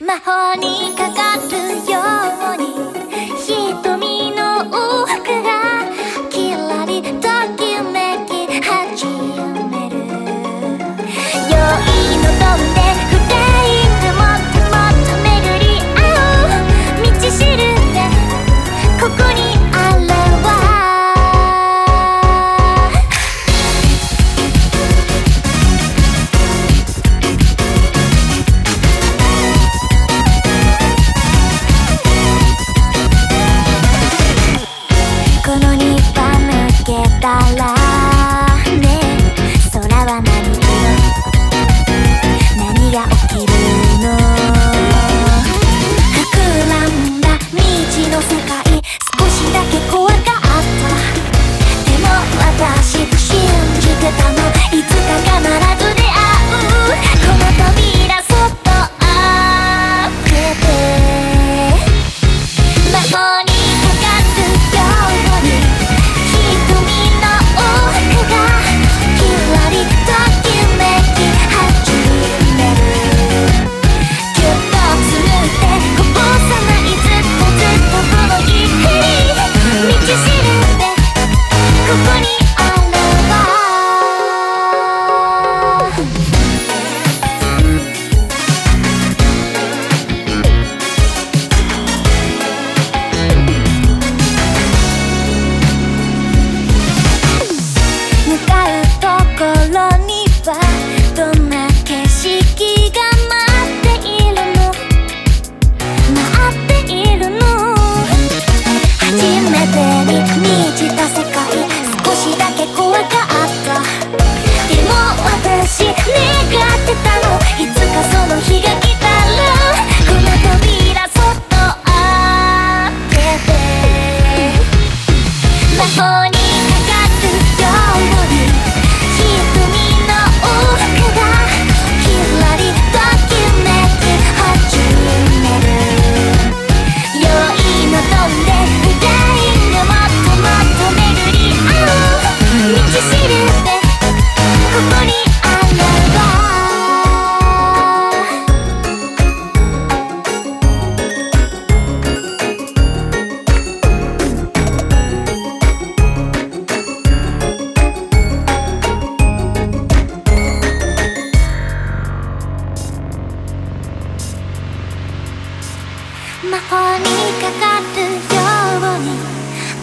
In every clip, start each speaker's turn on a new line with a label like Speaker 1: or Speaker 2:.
Speaker 1: 魔法にかかるよたら空は何？が起きるの？膨らんだ未知の世界少しだけ怖かった。でも私信じてたの。心。かかるように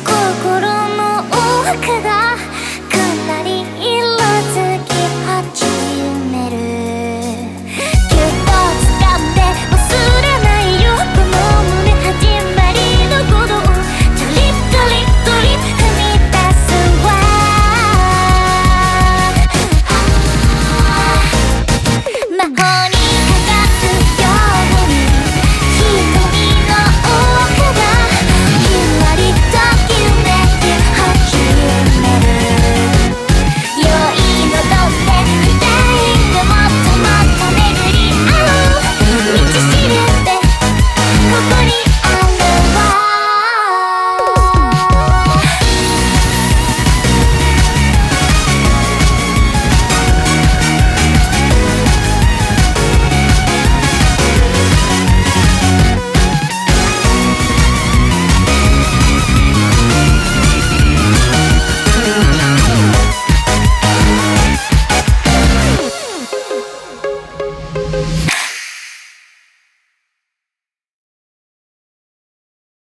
Speaker 1: 心の奥が